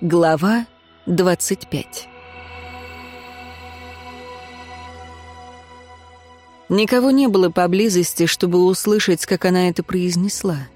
Глава 25 Никого не было поблизости, чтобы услышать, как она это произнесла.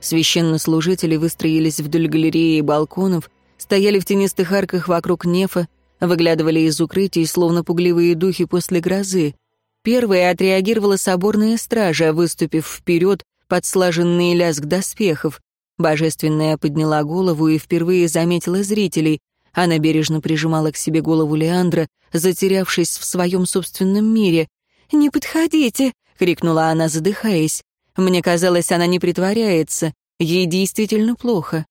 Священнослужители выстроились вдоль галереи и балконов, стояли в тенистых арках вокруг нефа, выглядывали из укрытий, словно пугливые духи после грозы. Первая отреагировала соборная стража, выступив вперед под слаженный лязг доспехов. Божественная подняла голову и впервые заметила зрителей. Она бережно прижимала к себе голову Леандра, затерявшись в своем собственном мире. «Не подходите!» — крикнула она, задыхаясь. Мне казалось, она не притворяется. Ей действительно плохо.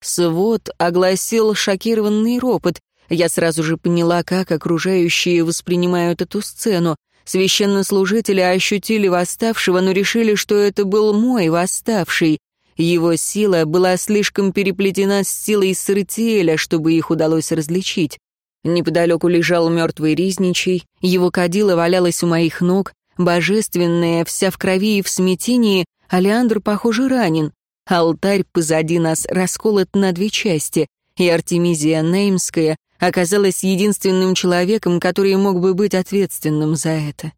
Свод огласил шокированный ропот. Я сразу же поняла, как окружающие воспринимают эту сцену. Священнослужители ощутили восставшего, но решили, что это был мой восставший. Его сила была слишком переплетена с силой Сыртиэля, чтобы их удалось различить. Неподалеку лежал мертвый Ризничий, его кадила валялась у моих ног, божественная, вся в крови и в смятении, Алеандр, похоже, ранен. Алтарь позади нас расколот на две части, и Артемизия Неймская оказалась единственным человеком, который мог бы быть ответственным за это.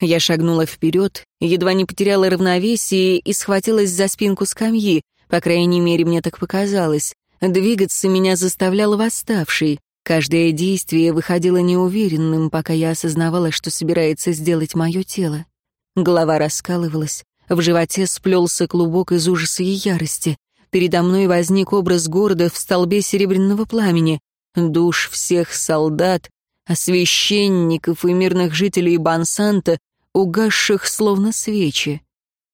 Я шагнула вперед, едва не потеряла равновесие и схватилась за спинку скамьи, по крайней мере, мне так показалось. Двигаться меня заставлял восставший. Каждое действие выходило неуверенным, пока я осознавала, что собирается сделать мое тело. Голова раскалывалась, в животе сплелся клубок из ужаса и ярости. Передо мной возник образ города в столбе серебряного пламени, душ всех солдат, священников и мирных жителей Бансанта, угасших словно свечи.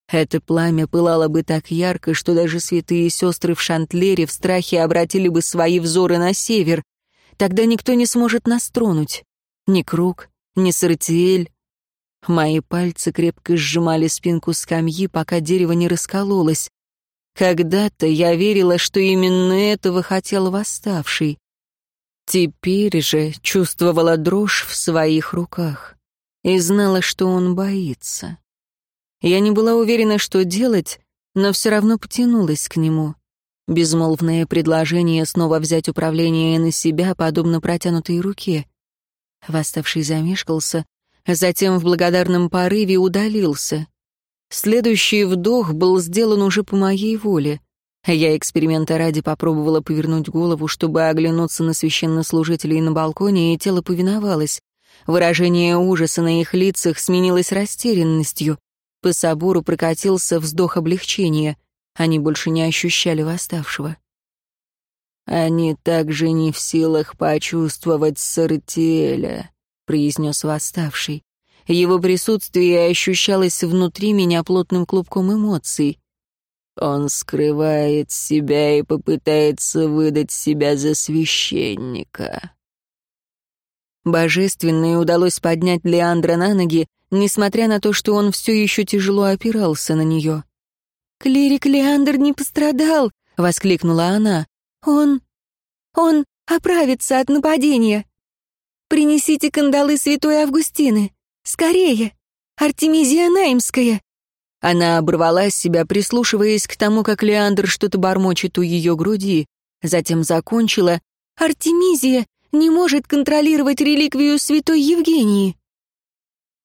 Это пламя пылало бы так ярко, что даже святые сестры в Шантлере в страхе обратили бы свои взоры на север. Тогда никто не сможет нас тронуть. Ни Круг, ни Сартиэль. Мои пальцы крепко сжимали спинку скамьи, пока дерево не раскололось. Когда-то я верила, что именно этого хотел восставший. Теперь же чувствовала дрожь в своих руках и знала, что он боится. Я не была уверена, что делать, но все равно потянулась к нему. Безмолвное предложение снова взять управление на себя, подобно протянутой руке. Восставший замешкался, затем в благодарном порыве удалился. Следующий вдох был сделан уже по моей воле. Я эксперимента ради попробовала повернуть голову, чтобы оглянуться на священнослужителей на балконе, и тело повиновалось. Выражение ужаса на их лицах сменилось растерянностью. По собору прокатился вздох облегчения. Они больше не ощущали восставшего. «Они также не в силах почувствовать Сартиэля», — произнес восставший. Его присутствие ощущалось внутри меня плотным клубком эмоций. Он скрывает себя и попытается выдать себя за священника. Божественной удалось поднять Леандра на ноги, несмотря на то, что он все еще тяжело опирался на нее. «Клирик Леандр не пострадал!» — воскликнула она. «Он... он оправится от нападения! Принесите кандалы святой Августины! Скорее! Артемизия Наймская!» Она оборвала себя, прислушиваясь к тому, как Леандр что-то бормочет у ее груди. Затем закончила. «Артемизия не может контролировать реликвию святой Евгении».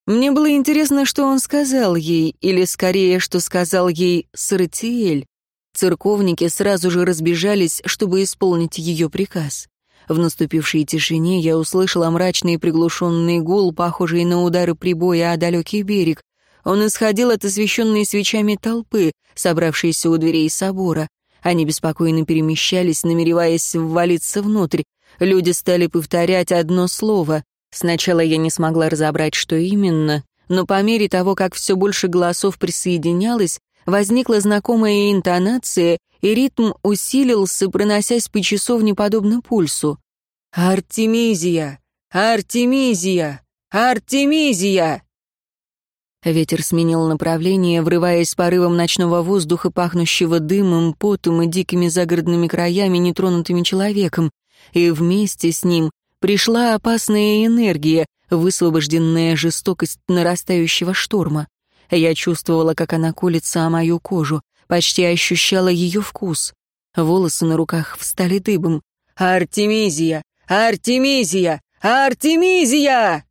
Мне было интересно, что он сказал ей, или скорее, что сказал ей Саратиэль. Церковники сразу же разбежались, чтобы исполнить ее приказ. В наступившей тишине я услышала мрачный приглушенный гул, похожий на удары прибоя о далекий берег. Он исходил от освещенной свечами толпы, собравшейся у дверей собора. Они беспокойно перемещались, намереваясь ввалиться внутрь. Люди стали повторять одно слово. Сначала я не смогла разобрать, что именно, но по мере того, как все больше голосов присоединялось, возникла знакомая интонация, и ритм усилился, проносясь по часовне подобно пульсу. «Артемизия! Артемизия! Артемизия!» Ветер сменил направление, врываясь порывом ночного воздуха, пахнущего дымом, потом и дикими загородными краями, нетронутыми человеком, и вместе с ним пришла опасная энергия, высвобожденная жестокость нарастающего шторма. Я чувствовала, как она колется о мою кожу, почти ощущала ее вкус. Волосы на руках встали дыбом. «Артемизия! Артемизия! Артемизия!»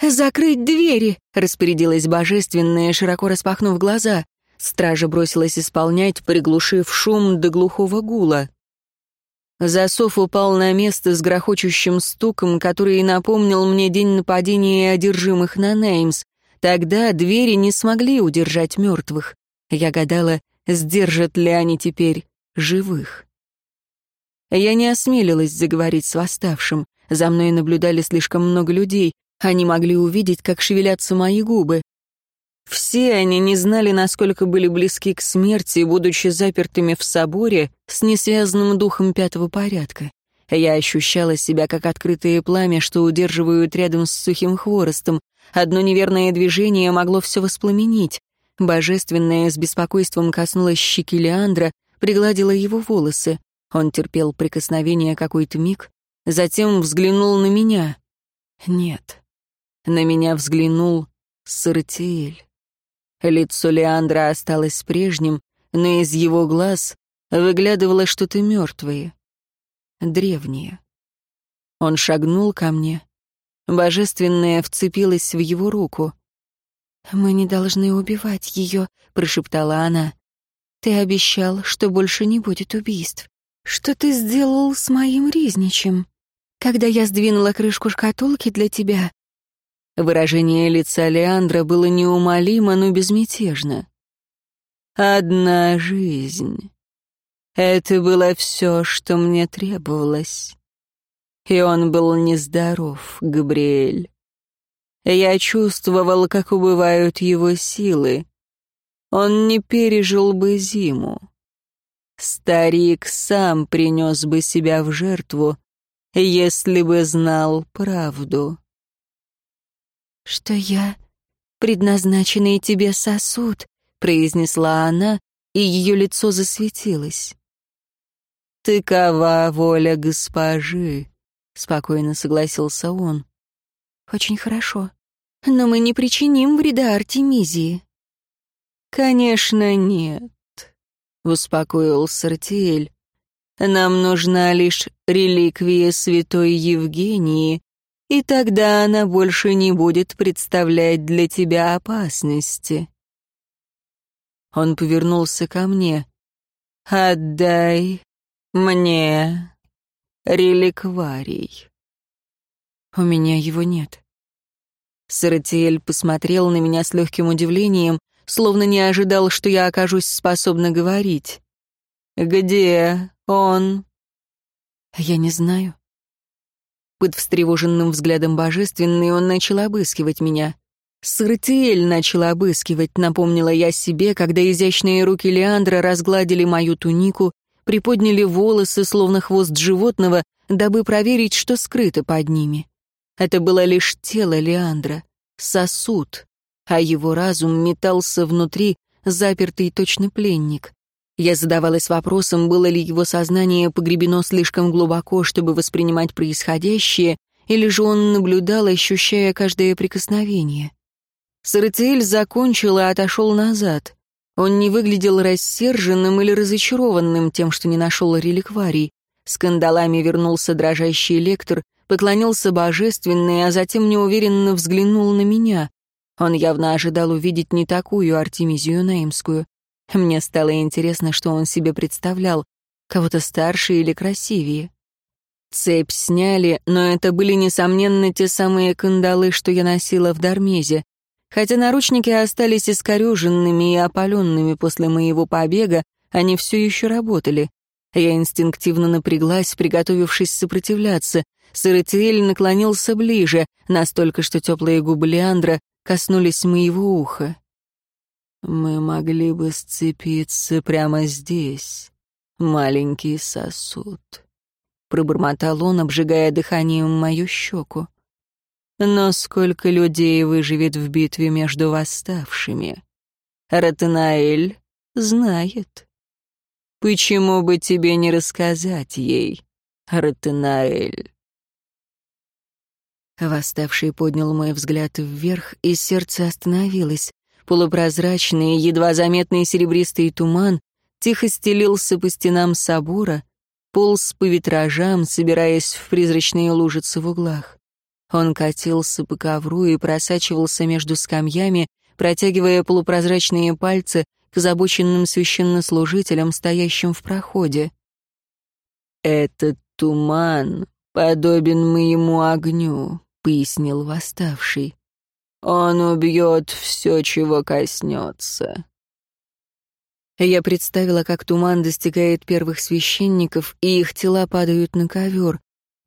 «Закрыть двери!» — распорядилась божественная, широко распахнув глаза. Стража бросилась исполнять, приглушив шум до глухого гула. Засов упал на место с грохочущим стуком, который напомнил мне день нападения одержимых на Неймс. Тогда двери не смогли удержать мертвых. Я гадала, сдержат ли они теперь живых. Я не осмелилась заговорить с восставшим. За мной наблюдали слишком много людей. Они могли увидеть, как шевелятся мои губы. Все они не знали, насколько были близки к смерти, будучи запертыми в соборе с несвязанным духом пятого порядка. Я ощущала себя как открытое пламя, что удерживают рядом с сухим хворостом. Одно неверное движение могло все воспламенить. Божественное с беспокойством коснулась щеки Леандра, пригладила его волосы. Он терпел прикосновение какой-то миг, затем взглянул на меня. Нет, на меня взглянул Сартиэль. Лицо Леандра осталось прежним, но из его глаз выглядывало что-то мертвое, древнее. Он шагнул ко мне. Божественное вцепилось в его руку. «Мы не должны убивать ее», — прошептала она. «Ты обещал, что больше не будет убийств. Что ты сделал с моим Ризничем? Когда я сдвинула крышку шкатулки для тебя, Выражение лица Леандра было неумолимо, но безмятежно. «Одна жизнь. Это было все, что мне требовалось. И он был нездоров, Габриэль. Я чувствовал, как убывают его силы. Он не пережил бы зиму. Старик сам принес бы себя в жертву, если бы знал правду что я предназначенный тебе сосуд», — произнесла она, и ее лицо засветилось. «Тыкова воля госпожи», — спокойно согласился он. «Очень хорошо. Но мы не причиним вреда Артемизии». «Конечно, нет», — успокоил Сартиэль. «Нам нужна лишь реликвия святой Евгении, и тогда она больше не будет представлять для тебя опасности. Он повернулся ко мне. «Отдай мне реликварий». «У меня его нет». Саратиэль посмотрел на меня с легким удивлением, словно не ожидал, что я окажусь способна говорить. «Где он?» «Я не знаю». Под встревоженным взглядом божественный он начал обыскивать меня. «Сыртиэль начал обыскивать», — напомнила я себе, когда изящные руки Леандра разгладили мою тунику, приподняли волосы, словно хвост животного, дабы проверить, что скрыто под ними. Это было лишь тело Леандра, сосуд, а его разум метался внутри, запертый точно пленник. Я задавалась вопросом, было ли его сознание погребено слишком глубоко, чтобы воспринимать происходящее, или же он наблюдал, ощущая каждое прикосновение. Сарациэль закончил и отошел назад. Он не выглядел рассерженным или разочарованным тем, что не нашел реликварий. Скандалами вернулся дрожащий лектор, поклонился божественной, а затем неуверенно взглянул на меня. Он явно ожидал увидеть не такую Артемизию Наимскую. Мне стало интересно, что он себе представлял, кого-то старше или красивее. Цепь сняли, но это были, несомненно, те самые кандалы, что я носила в Дармезе. Хотя наручники остались искореженными и опаленными после моего побега, они все еще работали. Я инстинктивно напряглась, приготовившись сопротивляться. Сыретиэль наклонился ближе, настолько, что теплые губы Леандра коснулись моего уха. Мы могли бы сцепиться прямо здесь, маленький сосуд. Пробормотал он, обжигая дыханием мою щеку. Но сколько людей выживет в битве между восставшими? Ратанаэль знает. Почему бы тебе не рассказать ей, Ратанаэль? Восставший поднял мой взгляд вверх, и сердце остановилось полупрозрачный, едва заметный серебристый туман тихо стелился по стенам собора, полз по витражам, собираясь в призрачные лужицы в углах. Он катился по ковру и просачивался между скамьями, протягивая полупрозрачные пальцы к озабоченным священнослужителям, стоящим в проходе. «Этот туман подобен моему огню», — пояснил восставший. «Он убьет все, чего коснется». Я представила, как туман достигает первых священников, и их тела падают на ковер.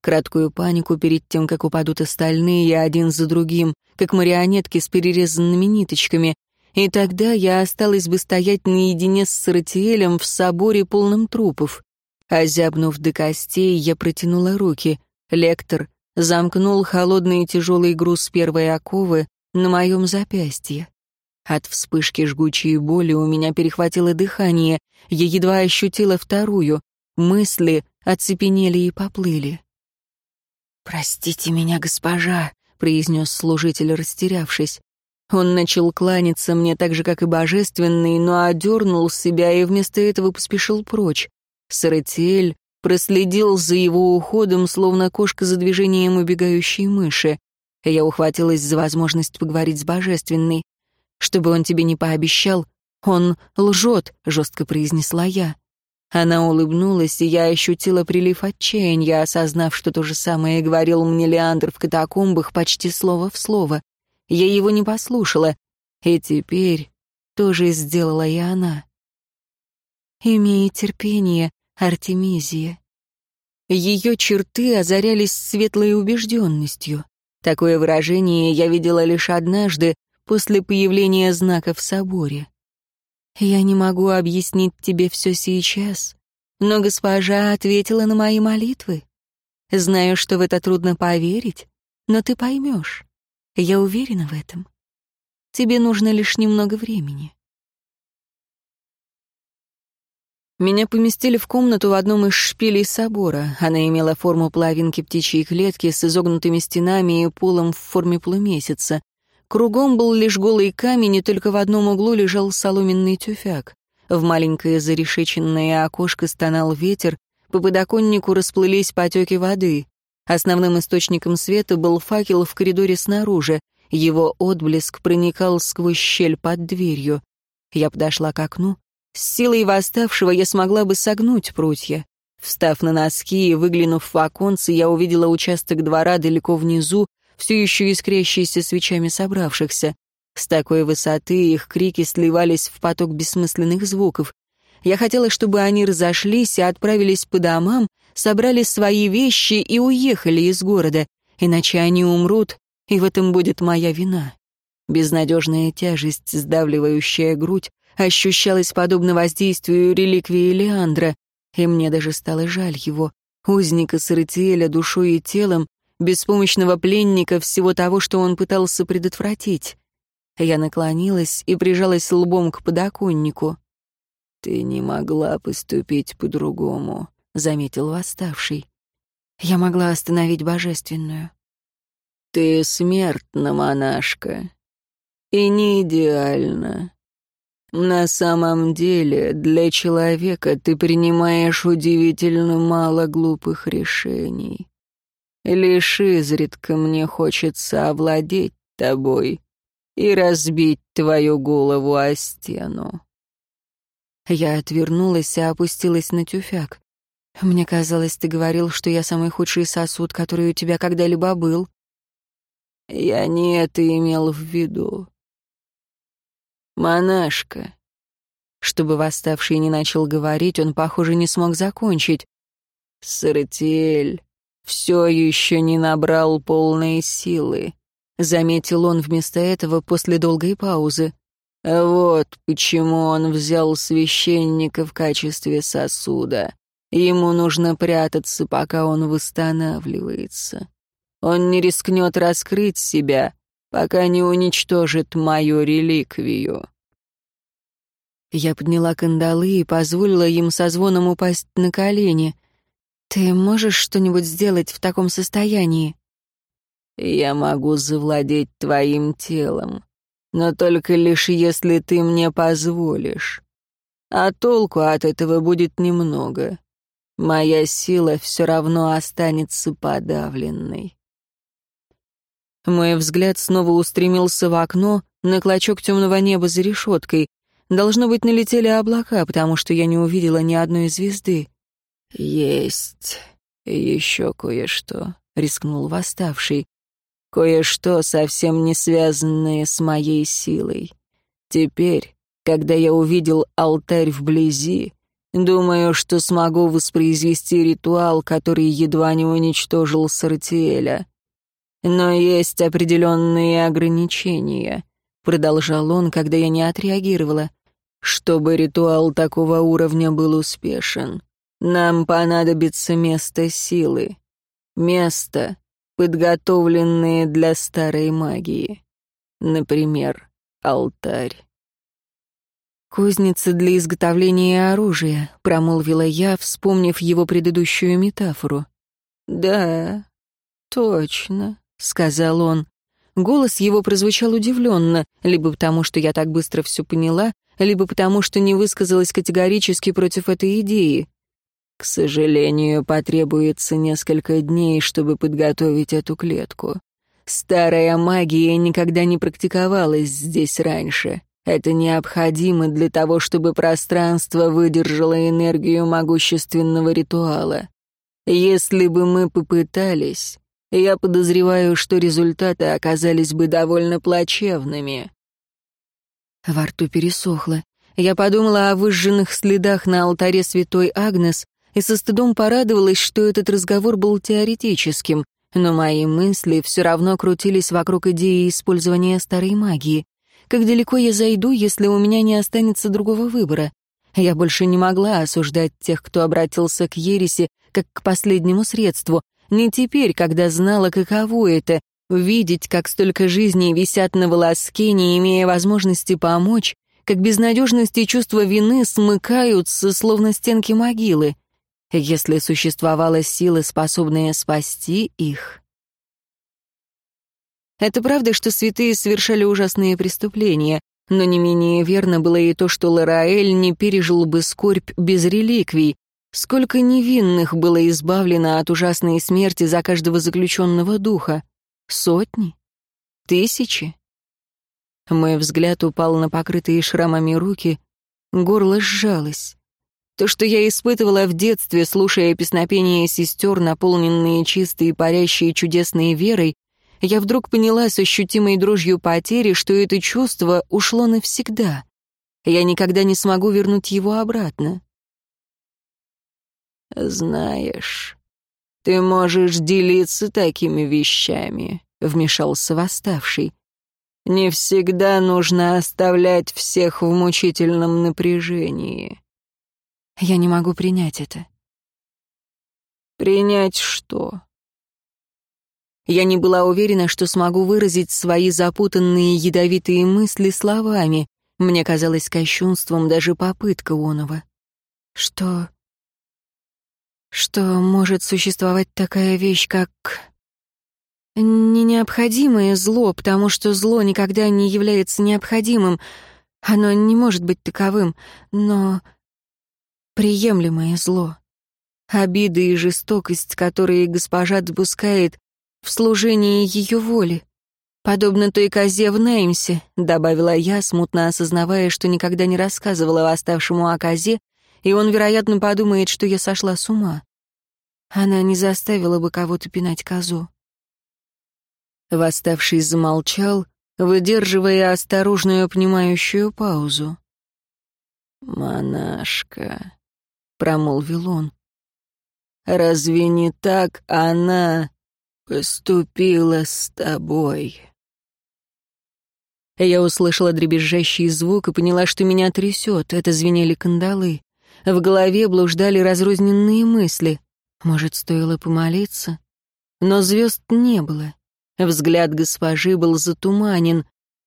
Краткую панику перед тем, как упадут остальные один за другим, как марионетки с перерезанными ниточками. И тогда я осталась бы стоять наедине с Саратиэлем в соборе полном трупов. Озябнув до костей, я протянула руки. Лектор замкнул холодный и тяжелый груз первой оковы на моем запястье. От вспышки жгучей боли у меня перехватило дыхание, я едва ощутила вторую. Мысли оцепенели и поплыли. «Простите меня, госпожа», — произнес служитель, растерявшись. Он начал кланяться мне так же, как и божественный, но одернул себя и вместо этого поспешил прочь. Саратиэль проследил за его уходом, словно кошка за движением убегающей мыши. Я ухватилась за возможность поговорить с божественной. «Чтобы он тебе не пообещал, он лжет», — жестко произнесла я. Она улыбнулась, и я ощутила прилив отчаяния, осознав, что то же самое говорил мне Леандр в катакомбах почти слово в слово. Я его не послушала, и теперь тоже сделала и она. «Имей терпение, Артемизия». Ее черты озарялись светлой убежденностью. Такое выражение я видела лишь однажды, после появления знака в соборе. Я не могу объяснить тебе все сейчас, но госпожа ответила на мои молитвы. Знаю, что в это трудно поверить, но ты поймешь. Я уверена в этом. Тебе нужно лишь немного времени. Меня поместили в комнату в одном из шпилей собора. Она имела форму половинки птичьей клетки с изогнутыми стенами и полом в форме полумесяца. Кругом был лишь голый камень, и только в одном углу лежал соломенный тюфяк. В маленькое зарешеченное окошко стонал ветер, по подоконнику расплылись потеки воды. Основным источником света был факел в коридоре снаружи. Его отблеск проникал сквозь щель под дверью. Я подошла к окну. С силой восставшего я смогла бы согнуть прутья. Встав на носки и выглянув в оконце, я увидела участок двора далеко внизу, все еще искрящиеся свечами собравшихся. С такой высоты их крики сливались в поток бессмысленных звуков. Я хотела, чтобы они разошлись и отправились по домам, собрали свои вещи и уехали из города, иначе они умрут, и в этом будет моя вина. Безнадежная тяжесть, сдавливающая грудь, ощущалась подобно воздействию реликвии Леандра, и мне даже стало жаль его, узника Саратиэля душой и телом, беспомощного пленника всего того, что он пытался предотвратить. Я наклонилась и прижалась лбом к подоконнику. «Ты не могла поступить по-другому», — заметил восставший. «Я могла остановить божественную». «Ты смертна, монашка, и не идеальна. На самом деле, для человека ты принимаешь удивительно мало глупых решений. Лишь изредка мне хочется овладеть тобой и разбить твою голову о стену. Я отвернулась и опустилась на тюфяк. Мне казалось, ты говорил, что я самый худший сосуд, который у тебя когда-либо был. Я не это имел в виду. Монашка. Чтобы восставший не начал говорить, он, похоже, не смог закончить. Саратиэль все еще не набрал полной силы», — заметил он вместо этого после долгой паузы. «Вот почему он взял священника в качестве сосуда. Ему нужно прятаться, пока он восстанавливается. Он не рискнет раскрыть себя, пока не уничтожит мою реликвию». Я подняла кандалы и позволила им со звоном упасть на колени. «Ты можешь что-нибудь сделать в таком состоянии?» «Я могу завладеть твоим телом, но только лишь если ты мне позволишь. А толку от этого будет немного. Моя сила все равно останется подавленной. Мой взгляд снова устремился в окно, на клочок темного неба за решеткой. Должно быть, налетели облака, потому что я не увидела ни одной звезды. «Есть еще кое-что», — рискнул восставший. «Кое-что, совсем не связанное с моей силой. Теперь, когда я увидел алтарь вблизи, думаю, что смогу воспроизвести ритуал, который едва не уничтожил Сартиэля. Но есть определенные ограничения», — продолжал он, когда я не отреагировала. «Чтобы ритуал такого уровня был успешен, нам понадобится место силы. Место, подготовленное для старой магии. Например, алтарь». «Кузница для изготовления оружия», — промолвила я, вспомнив его предыдущую метафору. «Да, точно», — сказал он. Голос его прозвучал удивленно, либо потому, что я так быстро все поняла, либо потому, что не высказалась категорически против этой идеи. К сожалению, потребуется несколько дней, чтобы подготовить эту клетку. Старая магия никогда не практиковалась здесь раньше. Это необходимо для того, чтобы пространство выдержало энергию могущественного ритуала. Если бы мы попытались, я подозреваю, что результаты оказались бы довольно плачевными. Во рту пересохло. Я подумала о выжженных следах на алтаре святой Агнес и со стыдом порадовалась, что этот разговор был теоретическим, но мои мысли все равно крутились вокруг идеи использования старой магии. Как далеко я зайду, если у меня не останется другого выбора? Я больше не могла осуждать тех, кто обратился к ереси, как к последнему средству, не теперь, когда знала, каково это — видеть, как столько жизней висят на волоске, не имея возможности помочь, как безнадежность и чувство вины смыкаются, словно стенки могилы, если существовала сила, способная спасти их. Это правда, что святые совершали ужасные преступления, но не менее верно было и то, что Лараэль не пережил бы скорбь без реликвий, Сколько невинных было избавлено от ужасной смерти за каждого заключенного духа? Сотни? Тысячи? Мой взгляд упал на покрытые шрамами руки, горло сжалось. То, что я испытывала в детстве, слушая песнопения сестер, наполненные чистой парящей чудесной верой, я вдруг поняла с ощутимой дрожью потери, что это чувство ушло навсегда. Я никогда не смогу вернуть его обратно. «Знаешь, ты можешь делиться такими вещами», — вмешался восставший. «Не всегда нужно оставлять всех в мучительном напряжении». «Я не могу принять это». «Принять что?» Я не была уверена, что смогу выразить свои запутанные ядовитые мысли словами. Мне казалось кощунством даже попытка онова. «Что что может существовать такая вещь, как... Не необходимое зло, потому что зло никогда не является необходимым. Оно не может быть таковым, но приемлемое зло. Обиды и жестокость, которые госпожа допускает в служении ее воли. Подобно той козе в Неймсе, добавила я, смутно осознавая, что никогда не рассказывала восставшему о козе, и он, вероятно, подумает, что я сошла с ума. Она не заставила бы кого-то пинать козу. Восставший замолчал, выдерживая осторожную понимающую паузу. «Монашка», — промолвил он, — «разве не так она поступила с тобой?» Я услышала дребезжащий звук и поняла, что меня трясет. Это звенели кандалы. В голове блуждали разрозненные мысли. Может, стоило помолиться? Но звезд не было. Взгляд госпожи был затуманен.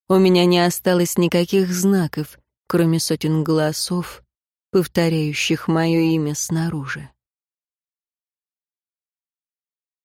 У меня не осталось никаких знаков, кроме сотен голосов, повторяющих мое имя снаружи.